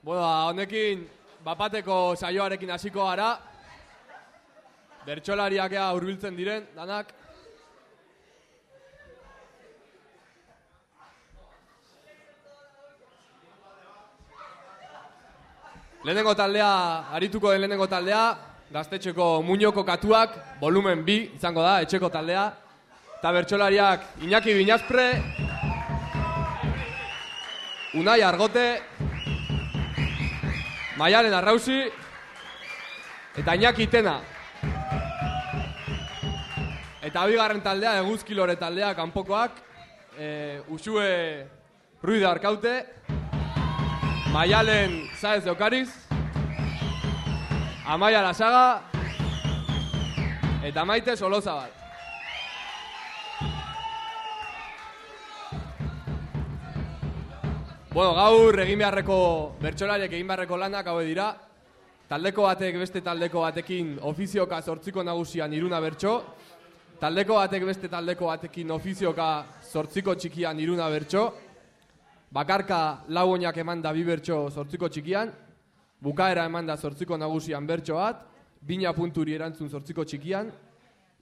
Ba, honekin bapateko saioarekin hasiko gara. Bertsolariak ea hurbiltzen diren, danak. Lehenengo taldea, arituko den lehenengo taldea, gaztetxeko muñoko katuak, volumen bi izango da, etxeko taldea. Eta bertsolariak Iñaki Binazpre, Unai Argote, Maialen Arrausi, eta Iñaki Tena. Eta bigarren taldea, eguzkilore taldea, kanpokoak, e, Usue Ruide Arkaute, Maialen Saez de Okariz, Amaia Lasaga, eta Maite Solozabal. Bueno, gaur egin beharreko bertsolariek egin beharreko lanak hauek dira. Taldeko batek beste taldeko batekin ofizioka zortziko nagusian iruna bertso. Taldeko batek beste taldeko batekin ofizioka zortziko txikian iruna bertso. Bakarka lau oinak eman da bi bertso zortziko txikian. Bukaera eman da zortziko nagusian bertso bat. Bina punturi erantzun zortziko txikian.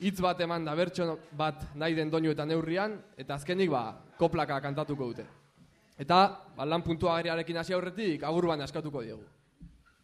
Hitz bat eman da bertso bat nahi den doinu eta neurrian. Eta azkenik ba, koplaka kantatuko dute. Eta, ba, lan hasi aurretik, agur bana eskatuko diegu.